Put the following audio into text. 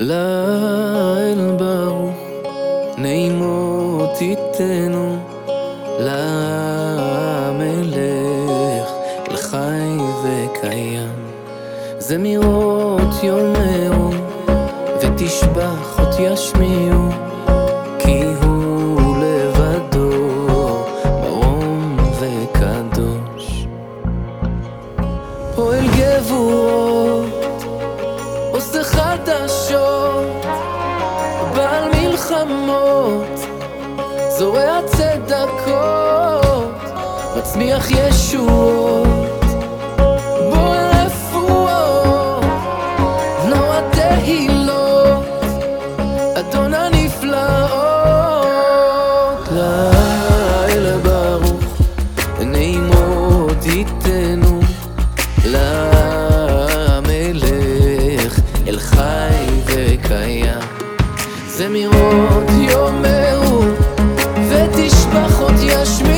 ליל ברוך, נעימות תיתנו למלך, אל חי וקיים. זמירות יאמרו, ותשבחות ישמיעו, כי הוא לבדו מרום וקדוש. פועל גבורות, מלחמות, זורע צדקות, מצמיח ישועות. בורא רפואות, נורא תהילות, זמירות יאמרו, ותשבחות ישמיעו, כי